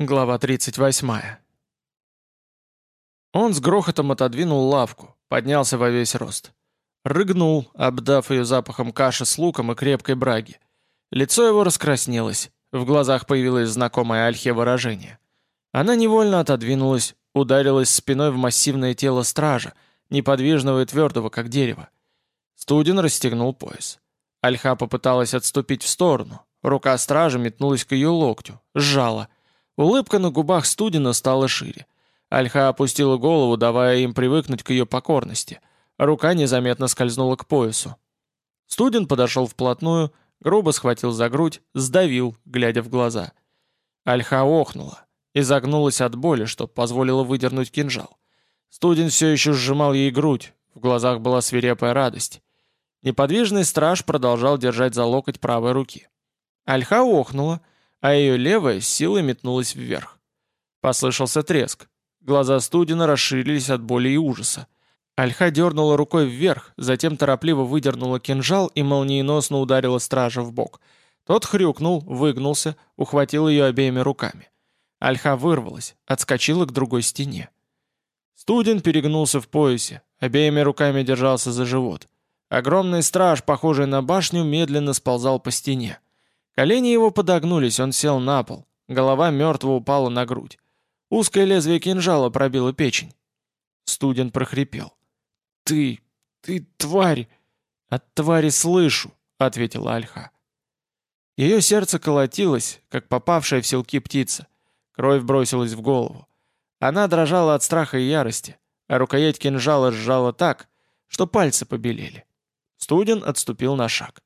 Глава 38. Он с грохотом отодвинул лавку, поднялся во весь рост. Рыгнул, обдав ее запахом каши с луком и крепкой браги. Лицо его раскраснелось, в глазах появилось знакомое Альхе выражение. Она невольно отодвинулась, ударилась спиной в массивное тело стража, неподвижного и твердого, как дерево. Студен расстегнул пояс. Альха попыталась отступить в сторону. Рука стража метнулась к ее локтю, сжала — Улыбка на губах Студина стала шире. Альха опустила голову, давая им привыкнуть к ее покорности. Рука незаметно скользнула к поясу. Студин подошел вплотную, грубо схватил за грудь, сдавил, глядя в глаза. Альха охнула и загнулась от боли, что позволило выдернуть кинжал. Студин все еще сжимал ей грудь, в глазах была свирепая радость. Неподвижный страж продолжал держать за локоть правой руки. Альха охнула, а ее левая с силой метнулась вверх. Послышался треск. Глаза Студина расширились от боли и ужаса. Альха дернула рукой вверх, затем торопливо выдернула кинжал и молниеносно ударила стража в бок. Тот хрюкнул, выгнулся, ухватил ее обеими руками. Альха вырвалась, отскочила к другой стене. Студен перегнулся в поясе, обеими руками держался за живот. Огромный страж, похожий на башню, медленно сползал по стене. Колени его подогнулись, он сел на пол. Голова мертво упала на грудь. Узкое лезвие кинжала пробило печень. Студент прохрипел. «Ты... ты тварь!» «От твари слышу», — ответила Альха. Ее сердце колотилось, как попавшая в селки птица. Кровь бросилась в голову. Она дрожала от страха и ярости, а рукоять кинжала сжала так, что пальцы побелели. Студен отступил на шаг.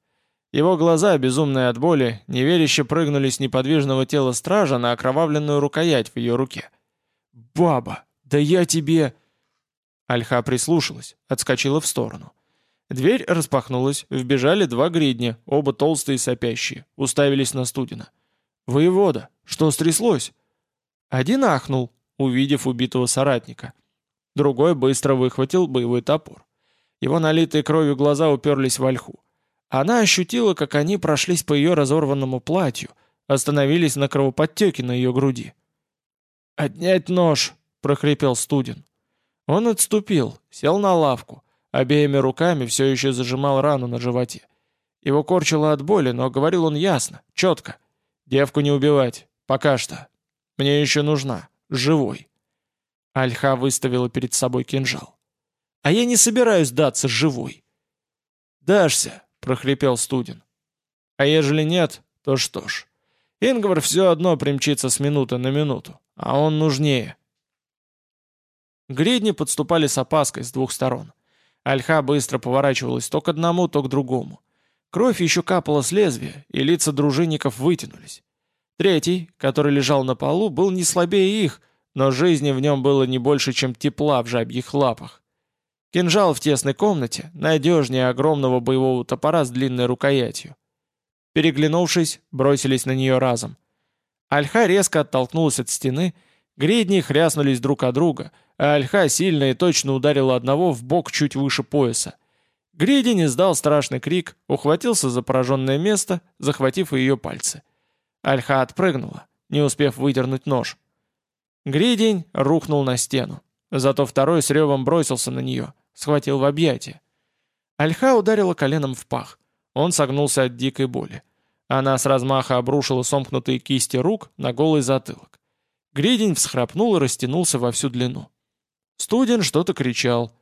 Его глаза, безумные от боли, неверяще прыгнули с неподвижного тела стража на окровавленную рукоять в ее руке. «Баба, да я тебе...» Альха прислушалась, отскочила в сторону. Дверь распахнулась, вбежали два гридня, оба толстые и сопящие, уставились на Студина. «Воевода, что стряслось?» Один ахнул, увидев убитого соратника. Другой быстро выхватил боевой топор. Его налитые кровью глаза уперлись в ольху. Она ощутила, как они прошлись по ее разорванному платью, остановились на кровоподтеке на ее груди. «Отнять нож!» — прохрипел Студен. Он отступил, сел на лавку, обеими руками все еще зажимал рану на животе. Его корчило от боли, но говорил он ясно, четко. «Девку не убивать, пока что. Мне еще нужна, живой». Альха выставила перед собой кинжал. «А я не собираюсь даться живой». «Дашься», прохрипел Студин. А ежели нет, то что ж. Ингвар все одно примчится с минуты на минуту, а он нужнее. Гридни подступали с опаской с двух сторон. Альха быстро поворачивалась то к одному, то к другому. Кровь еще капала с лезвия, и лица дружинников вытянулись. Третий, который лежал на полу, был не слабее их, но жизни в нем было не больше, чем тепла в жабьих лапах. Кинжал в тесной комнате надежнее огромного боевого топора с длинной рукоятью. Переглянувшись, бросились на нее разом. Альха резко оттолкнулась от стены, гридни хряснулись друг от друга, а Альха сильно и точно ударила одного в бок чуть выше пояса. Гридень издал страшный крик, ухватился за пораженное место, захватив ее пальцы. Альха отпрыгнула, не успев выдернуть нож. Гридень рухнул на стену. Зато второй с ревом бросился на нее схватил в объятия. Альха ударила коленом в пах. Он согнулся от дикой боли. Она с размаха обрушила сомкнутые кисти рук на голый затылок. Гридень всхрапнул и растянулся во всю длину. Студен что-то кричал.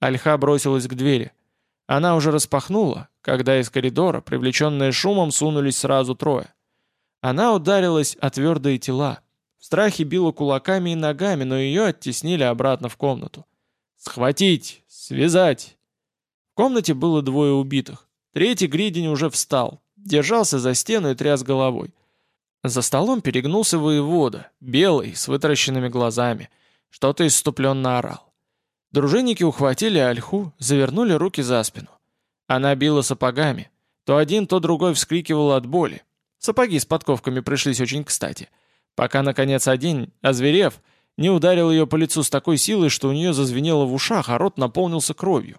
Альха бросилась к двери. Она уже распахнула, когда из коридора, привлеченные шумом, сунулись сразу трое. Она ударилась о твердые тела. В страхе била кулаками и ногами, но ее оттеснили обратно в комнату. «Схватить! Связать!» В комнате было двое убитых. Третий Гридень уже встал, держался за стену и тряс головой. За столом перегнулся воевода, белый, с вытаращенными глазами. Что-то иступленно орал. Дружинники ухватили ольху, завернули руки за спину. Она била сапогами. То один, то другой вскрикивал от боли. Сапоги с подковками пришлись очень кстати. Пока, наконец, один, озверев, не ударил ее по лицу с такой силой, что у нее зазвенело в ушах, а рот наполнился кровью.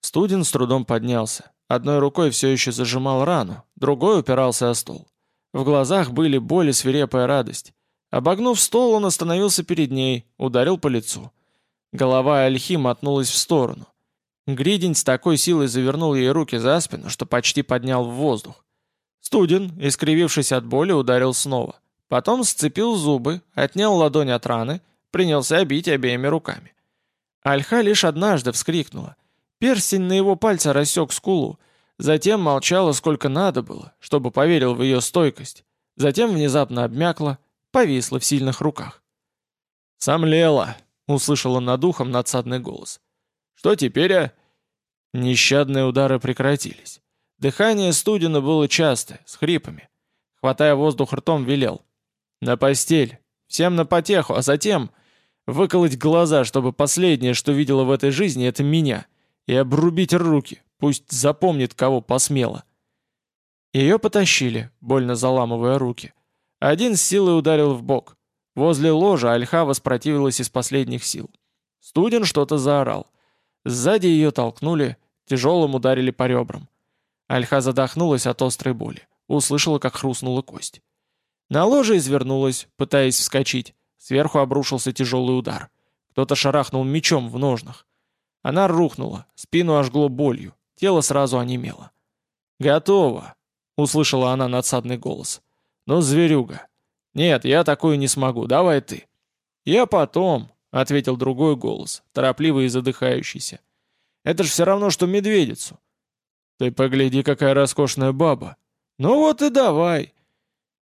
Студен с трудом поднялся. Одной рукой все еще зажимал рану, другой упирался о стол. В глазах были боль и свирепая радость. Обогнув стол, он остановился перед ней, ударил по лицу. Голова Альхи мотнулась в сторону. Гридень с такой силой завернул ей руки за спину, что почти поднял в воздух. Студен, искривившись от боли, ударил снова. Потом сцепил зубы, отнял ладонь от раны, принялся бить обеими руками. Альха лишь однажды вскрикнула. Перстень на его пальце рассек скулу. Затем молчала сколько надо было, чтобы поверил в ее стойкость. Затем внезапно обмякла, повисла в сильных руках. «Сомлела!» — услышал он над ухом надсадный голос. «Что теперь, а?» Нещадные удары прекратились. Дыхание студено было частое, с хрипами. Хватая воздух ртом, велел. «На постель! Всем на потеху, а затем выколоть глаза, чтобы последнее, что видела в этой жизни, это меня, и обрубить руки, пусть запомнит, кого посмело». Ее потащили, больно заламывая руки. Один с силой ударил в бок. Возле ложа Альха воспротивилась из последних сил. Студен что-то заорал. Сзади ее толкнули, тяжелым ударили по ребрам. Альха задохнулась от острой боли. Услышала, как хрустнула кость. На ложе извернулась, пытаясь вскочить. Сверху обрушился тяжелый удар. Кто-то шарахнул мечом в ножнах. Она рухнула, спину ожгло болью, тело сразу онемело. «Готово!» — услышала она надсадный голос. «Ну, зверюга!» «Нет, я такую не смогу, давай ты!» «Я потом», — ответил другой голос, торопливый и задыхающийся. «Это ж все равно, что медведицу». «Ты погляди, какая роскошная баба!» «Ну вот и давай!»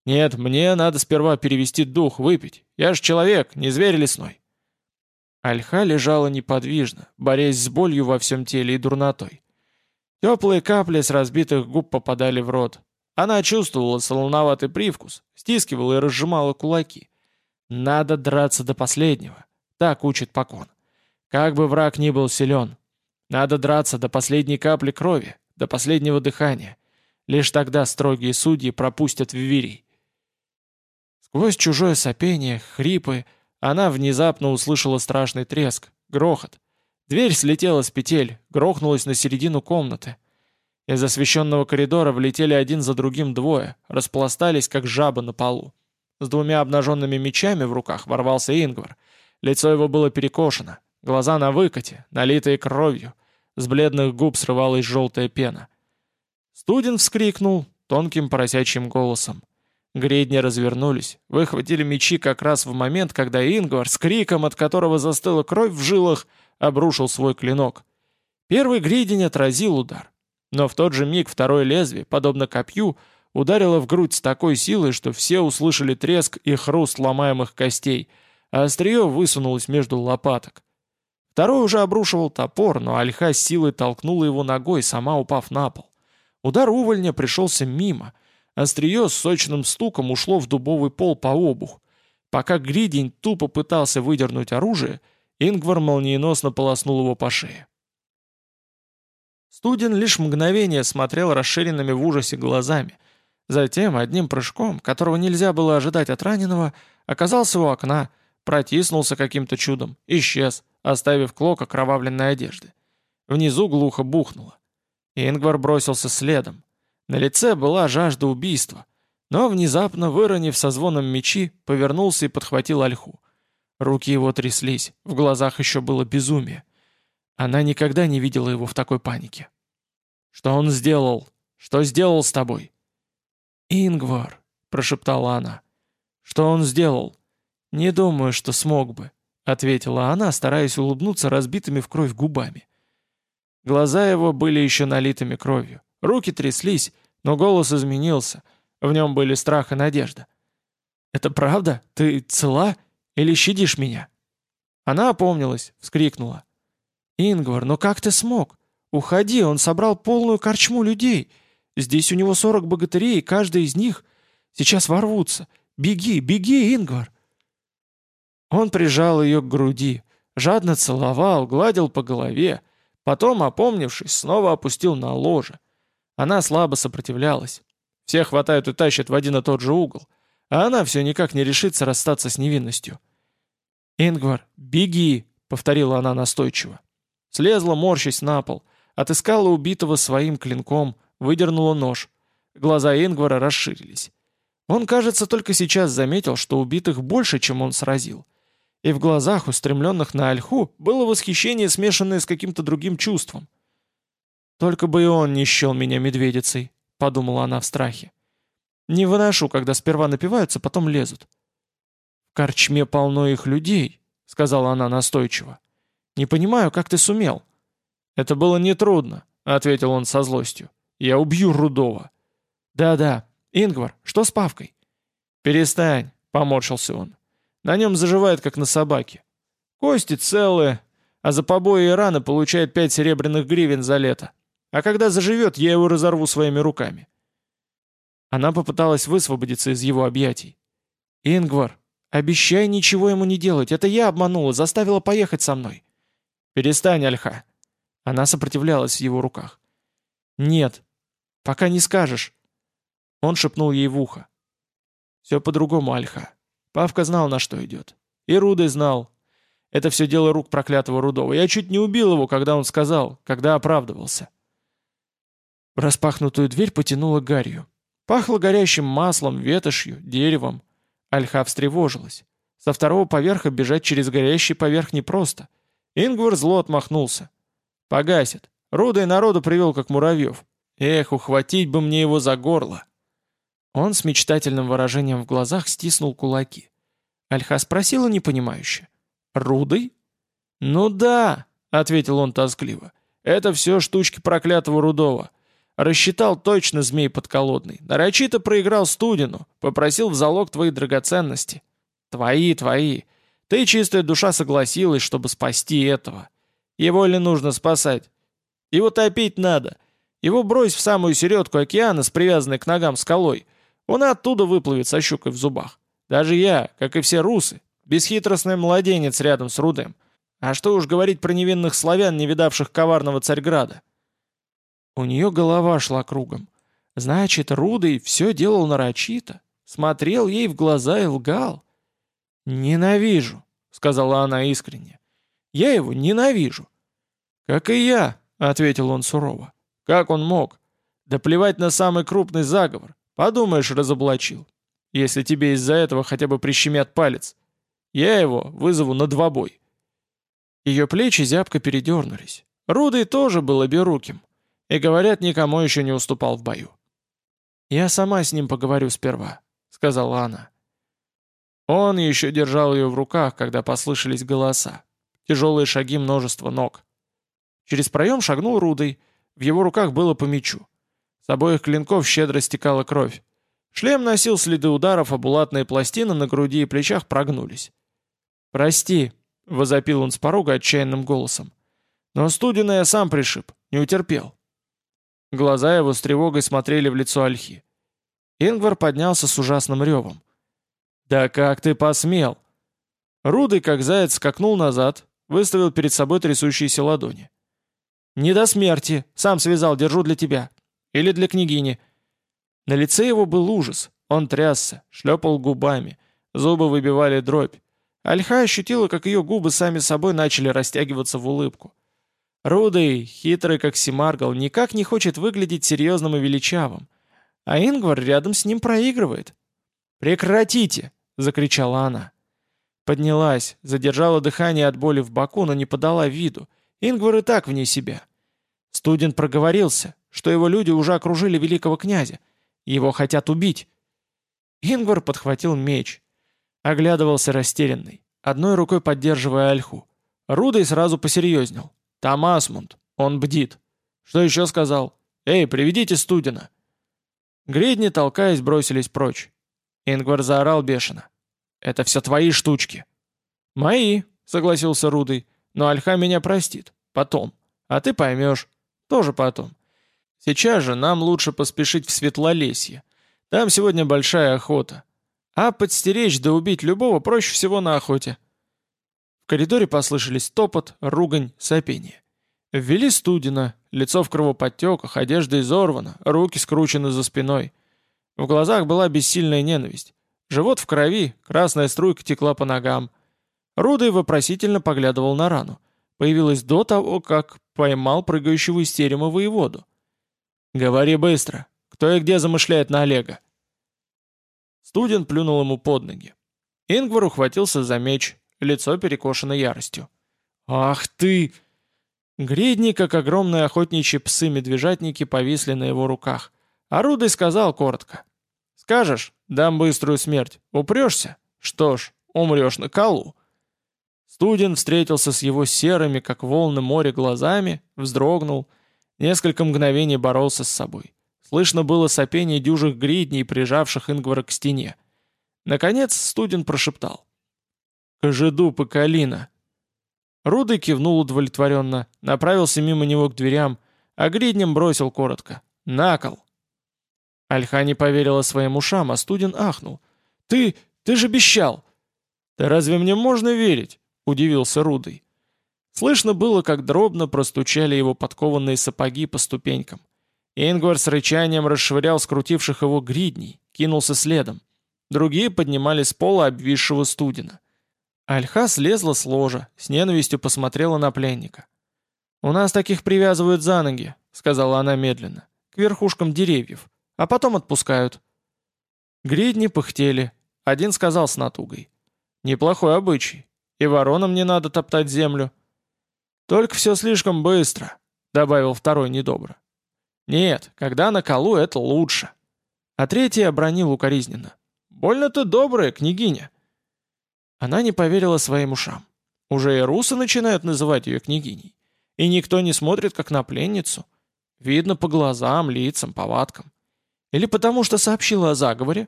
«Нет, мне надо сперва перевести дух, выпить. Я ж человек, не зверь лесной». Альха лежала неподвижно, борясь с болью во всем теле и дурнотой. Теплые капли с разбитых губ попадали в рот, она чувствовала солоноватый привкус, стискивала и разжимала кулаки. Надо драться до последнего. Так учит покон. Как бы враг ни был силен. Надо драться до последней капли крови, до последнего дыхания. Лишь тогда строгие судьи пропустят виверий. Сквозь чужое сопение, хрипы, она внезапно услышала страшный треск, грохот. Дверь слетела с петель, грохнулась на середину комнаты. Из освещенного коридора влетели один за другим двое, распластались, как жабы на полу. С двумя обнаженными мечами в руках ворвался Ингвар. Лицо его было перекошено, глаза на выкате, налитые кровью. С бледных губ срывалась желтая пена. Студен вскрикнул тонким поросячьим голосом. Гредни развернулись, выхватили мечи как раз в момент, когда Ингвар, с криком, от которого застыла кровь в жилах, обрушил свой клинок. Первый гридень отразил удар, но в тот же миг второе лезвие, подобно копью, ударило в грудь с такой силой, что все услышали треск и хруст ломаемых костей, а острие высунулось между лопаток. Второй уже обрушивал топор, но Альха с силой толкнула его ногой, сама упав на пол. Удар увольня пришелся мимо. Острие с сочным стуком ушло в дубовый пол по обух. Пока Гридень тупо пытался выдернуть оружие, Ингвар молниеносно полоснул его по шее. Студен лишь мгновение смотрел расширенными в ужасе глазами. Затем, одним прыжком, которого нельзя было ожидать от раненого, оказался у окна, протиснулся каким-то чудом, исчез, оставив клок окровавленной одежды. Внизу глухо бухнуло. Ингвар бросился следом. На лице была жажда убийства, но, внезапно выронив со звоном мечи, повернулся и подхватил ольху. Руки его тряслись, в глазах еще было безумие. Она никогда не видела его в такой панике. «Что он сделал? Что сделал с тобой?» «Ингвар», — прошептала она. «Что он сделал?» «Не думаю, что смог бы», — ответила она, стараясь улыбнуться разбитыми в кровь губами. Глаза его были еще налитыми кровью. Руки тряслись, но голос изменился. В нем были страх и надежда. «Это правда? Ты цела? Или щадишь меня?» Она опомнилась, вскрикнула. «Ингвар, ну как ты смог? Уходи, он собрал полную корчму людей. Здесь у него сорок богатырей, и каждый из них сейчас ворвутся. Беги, беги, Ингвар!» Он прижал ее к груди, жадно целовал, гладил по голове, потом, опомнившись, снова опустил на ложе. Она слабо сопротивлялась. Все хватают и тащат в один и тот же угол, а она все никак не решится расстаться с невинностью. «Ингвар, беги!» — повторила она настойчиво. Слезла, морщась на пол, отыскала убитого своим клинком, выдернула нож. Глаза Ингвара расширились. Он, кажется, только сейчас заметил, что убитых больше, чем он сразил. И в глазах, устремленных на Альху, было восхищение, смешанное с каким-то другим чувством. «Только бы и он не счел меня медведицей», — подумала она в страхе. «Не выношу, когда сперва напиваются, потом лезут». «В корчме полно их людей», — сказала она настойчиво. «Не понимаю, как ты сумел». «Это было нетрудно», — ответил он со злостью. «Я убью Рудова». «Да-да. Ингвар, что с Павкой?» «Перестань», — поморщился он. «На нем заживает, как на собаке. Кости целые, а за побои и раны получает пять серебряных гривен за лето. А когда заживет, я его разорву своими руками». Она попыталась высвободиться из его объятий. «Ингвар, обещай ничего ему не делать. Это я обманула, заставила поехать со мной». «Перестань, Альха». Она сопротивлялась в его руках. «Нет, пока не скажешь». Он шепнул ей в ухо. «Все по-другому, Альха. Павка знал, на что идет. И Рудой знал. Это все дело рук проклятого Рудова. Я чуть не убил его, когда он сказал, когда оправдывался». Распахнутую дверь потянуло гарью. Пахло горящим маслом, ветошью, деревом. Альха встревожилась. Со второго поверха бежать через горящий поверх непросто. Ингвар зло отмахнулся. «Погасит. Рудой народу привел, как муравьев. Эх, ухватить бы мне его за горло!» Он с мечтательным выражением в глазах стиснул кулаки. Альха спросила непонимающе. «Рудой?» «Ну да», — ответил он тоскливо. «Это все штучки проклятого Рудова. Рассчитал точно змей подколодный. Нарочито проиграл студину, попросил в залог твои драгоценности. Твои, твои. Ты, чистая душа, согласилась, чтобы спасти этого. Его ли нужно спасать? Его топить надо. Его брось в самую середку океана с привязанной к ногам скалой. Он оттуда выплывет со щукой в зубах. Даже я, как и все русы, бесхитростный младенец рядом с Рудым. А что уж говорить про невинных славян, не видавших коварного Царьграда. У нее голова шла кругом. Значит, Рудый все делал нарочито, смотрел ей в глаза и лгал. «Ненавижу», — сказала она искренне. «Я его ненавижу». «Как и я», — ответил он сурово. «Как он мог? Да плевать на самый крупный заговор. Подумаешь, разоблачил. Если тебе из-за этого хотя бы прищемят палец. Я его вызову на двобой». Ее плечи зябко передернулись. Рудый тоже был оберуким. И, говорят, никому еще не уступал в бою. «Я сама с ним поговорю сперва», — сказала она. Он еще держал ее в руках, когда послышались голоса. Тяжелые шаги множества ног. Через проем шагнул Рудой. В его руках было по мечу. С обоих клинков щедро стекала кровь. Шлем носил следы ударов, а булатные пластины на груди и плечах прогнулись. «Прости», — возопил он с порога отчаянным голосом. «Но студено я сам пришиб, не утерпел». Глаза его с тревогой смотрели в лицо Альхи. Ингвар поднялся с ужасным ревом. «Да как ты посмел?» Рудый, как заяц, скакнул назад, выставил перед собой трясущиеся ладони. «Не до смерти! Сам связал, держу для тебя. Или для княгини». На лице его был ужас. Он трясся, шлепал губами. Зубы выбивали дробь. Альха ощутила, как ее губы сами собой начали растягиваться в улыбку. Рудый, хитрый как Симаргал, никак не хочет выглядеть серьезным и величавым. А Ингвар рядом с ним проигрывает. «Прекратите!» — закричала она. Поднялась, задержала дыхание от боли в боку, но не подала виду. Ингвар и так вне себя. Студент проговорился, что его люди уже окружили великого князя. Его хотят убить. Ингвар подхватил меч. Оглядывался растерянный, одной рукой поддерживая ольху. Рудой сразу посерьезнел. «Там Асмунд. Он бдит. Что еще сказал? Эй, приведите Студина!» Гридни, толкаясь, бросились прочь. Ингвар заорал бешено. «Это все твои штучки!» «Мои», — согласился Рудый. «Но Альха меня простит. Потом. А ты поймешь. Тоже потом. Сейчас же нам лучше поспешить в Светлолесье. Там сегодня большая охота. А подстеречь да убить любого проще всего на охоте. Коридоре послышались топот, ругань, сопение. Ввели студено, лицо в кровоподтеках, одежда изорвана, руки скручены за спиной. В глазах была бессильная ненависть. Живот в крови, красная струйка текла по ногам. Рудой вопросительно поглядывал на рану. Появилась до того, как поймал прыгающего из терема воеводу. «Говори быстро. Кто и где замышляет на Олега?» Студент плюнул ему под ноги. Ингвар ухватился за меч, лицо перекошено яростью. «Ах ты!» Гридни, как огромные охотничьи псы-медвежатники, повисли на его руках. А Рудой сказал коротко. «Скажешь, дам быструю смерть. Упрешься? Что ж, умрешь на колу». Студент встретился с его серыми, как волны моря, глазами, вздрогнул, несколько мгновений боролся с собой. Слышно было сопение дюжих гридней, прижавших Ингвара к стене. Наконец студент прошептал. «Кожедуб и калина!» Рудый кивнул удовлетворенно, направился мимо него к дверям, а гриднем бросил коротко. «Накол!» Альха не поверила своим ушам, а студент ахнул. «Ты... ты же обещал!» «Да разве мне можно верить?» — удивился Рудый. Слышно было, как дробно простучали его подкованные сапоги по ступенькам. Ингвар с рычанием расшвырял скрутивших его гридней, кинулся следом. Другие поднимали с пола обвисшего студена. Альха слезла с ложа, с ненавистью посмотрела на пленника. «У нас таких привязывают за ноги», — сказала она медленно, — «к верхушкам деревьев, а потом отпускают». Гридни пыхтели. Один сказал с натугой. «Неплохой обычай. И воронам не надо топтать землю». «Только все слишком быстро», — добавил второй недобро. «Нет, когда на колу это лучше». А третий обронил укоризненно. «Больно ты добрая, княгиня». Она не поверила своим ушам. Уже и русы начинают называть ее княгиней. И никто не смотрит, как на пленницу. Видно по глазам, лицам, повадкам. Или потому что сообщила о заговоре?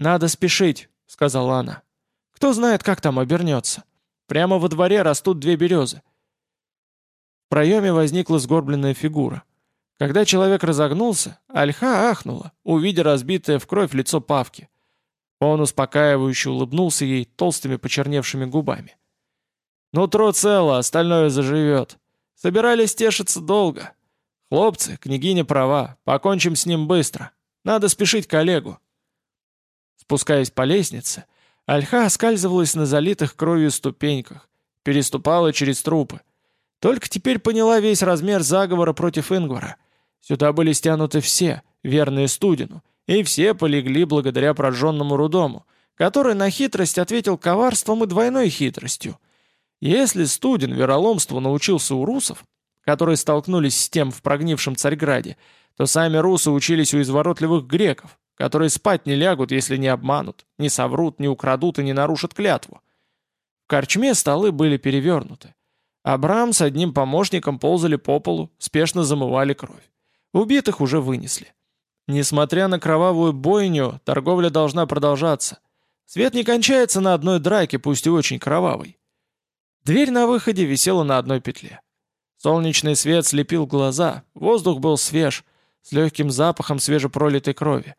«Надо спешить», — сказала она. «Кто знает, как там обернется. Прямо во дворе растут две березы». В проеме возникла сгорбленная фигура. Когда человек разогнулся, Альха ахнула, увидя разбитое в кровь лицо Павки. Он успокаивающе улыбнулся ей толстыми почерневшими губами. «Нутро цело, остальное заживет. Собирались тешиться долго. Хлопцы, княгиня права, покончим с ним быстро. Надо спешить коллегу». Спускаясь по лестнице, Альха оскальзывалась на залитых кровью ступеньках, переступала через трупы. Только теперь поняла весь размер заговора против Ингвара. Сюда были стянуты все, верные Студину, и все полегли благодаря прожженному Рудому, который на хитрость ответил коварством и двойной хитростью. Если Студен вероломству научился у русов, которые столкнулись с тем в прогнившем Царьграде, то сами русы учились у изворотливых греков, которые спать не лягут, если не обманут, не соврут, не украдут и не нарушат клятву. В корчме столы были перевернуты. Абрам с одним помощником ползали по полу, спешно замывали кровь. Убитых уже вынесли. Несмотря на кровавую бойню, торговля должна продолжаться. Свет не кончается на одной драке, пусть и очень кровавой. Дверь на выходе висела на одной петле. Солнечный свет слепил глаза, воздух был свеж, с легким запахом свежепролитой крови.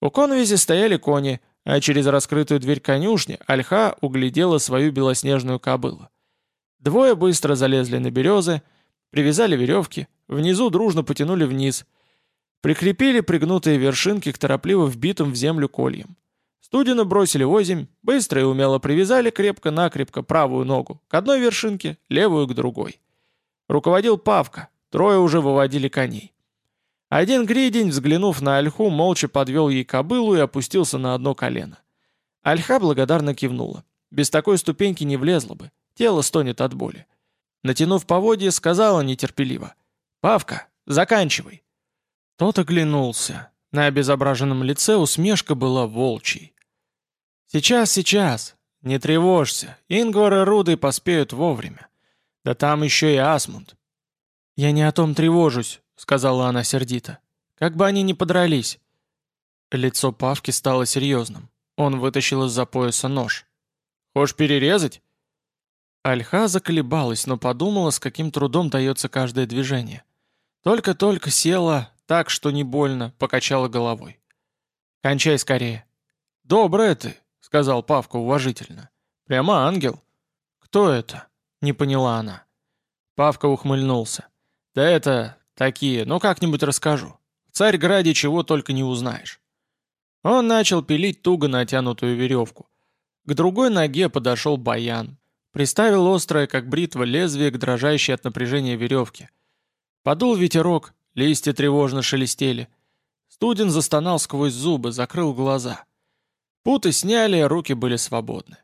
У конвизи стояли кони, а через раскрытую дверь конюшни Альха углядела свою белоснежную кобылу. Двое быстро залезли на березы, привязали веревки, внизу дружно потянули вниз, Прикрепили пригнутые вершинки к торопливо вбитым в землю кольям. Студено бросили озимь, быстро и умело привязали крепко-накрепко правую ногу к одной вершинке, левую к другой. Руководил Павка, трое уже выводили коней. Один гридень, взглянув на Альху, молча подвел ей кобылу и опустился на одно колено. Альха благодарно кивнула. Без такой ступеньки не влезла бы, тело стонет от боли. Натянув поводье, сказала нетерпеливо. «Павка, заканчивай!» Тот оглянулся. На обезображенном лице усмешка была волчьей. «Сейчас, сейчас! Не тревожься, Ингвар и Руды поспеют вовремя. Да там еще и Асмунд». «Я не о том тревожусь», — сказала она сердито. «Как бы они ни подрались». Лицо Павки стало серьезным. Он вытащил из-за пояса нож. «Хочешь перерезать?» Альха заколебалась, но подумала, с каким трудом дается каждое движение. Только-только села, так, что не больно, покачала головой. «Кончай скорее». «Добрая ты», — сказал Павка уважительно. «Прямо ангел». «Кто это?» — не поняла она. Павка ухмыльнулся. «Да это... такие, ну как-нибудь расскажу. В Царьграде чего только не узнаешь». Он начал пилить туго натянутую веревку. К другой ноге подошел баян. Приставил острое, как бритва, лезвие к дрожащей от напряжения веревке. Подул ветерок, Листья тревожно шелестели. Студен застонал сквозь зубы, закрыл глаза. Путы сняли, руки были свободны.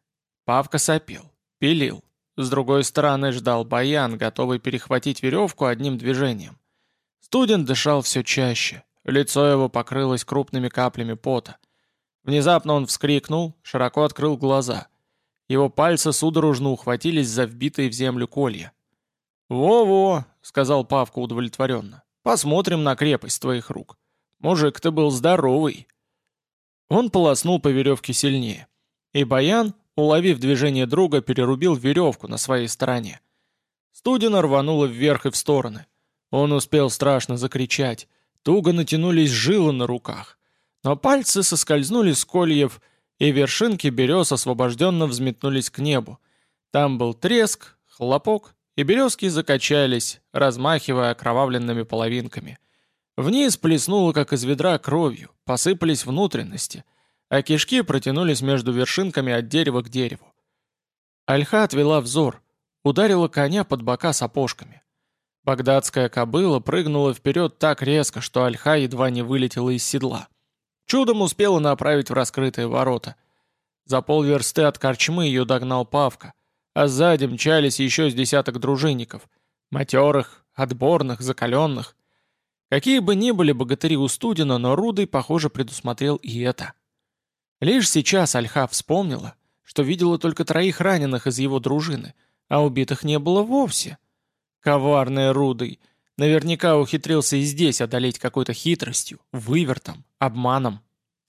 Павка сопел, пилил. С другой стороны ждал Баян, готовый перехватить веревку одним движением. Студент дышал все чаще, лицо его покрылось крупными каплями пота. Внезапно он вскрикнул, широко открыл глаза. Его пальцы судорожно ухватились за вбитые в землю колья. «Во-во», — сказал Павка удовлетворенно, — «посмотрим на крепость твоих рук. Мужик ты был здоровый». Он полоснул по веревке сильнее. И Баян, уловив движение друга, перерубил веревку на своей стороне. Студина рванула вверх и в стороны. Он успел страшно закричать. Туго натянулись жилы на руках. Но пальцы соскользнули с кольев, и вершинки берез освобожденно взметнулись к небу. Там был треск, хлопок, и березки закачались, размахивая окровавленными половинками. Вниз плеснуло, как из ведра, кровью, посыпались внутренности, а кишки протянулись между вершинками от дерева к дереву. Альха отвела взор, ударила коня под бока сапожками. Багдадская кобыла прыгнула вперед так резко, что Альха едва не вылетела из седла. Чудом успела направить в раскрытые ворота. За полверсты от корчмы ее догнал Павка, а сзади мчались еще с десяток дружинников, матерых, отборных, закаленных. Какие бы ни были богатыри у Студина, но Рудый, похоже, предусмотрел и это. Лишь сейчас Альха вспомнила, что видела только троих раненых из его дружины, а убитых не было вовсе. Коварный Рудый. Наверняка ухитрился и здесь одолеть какой-то хитростью, вывертом, обманом.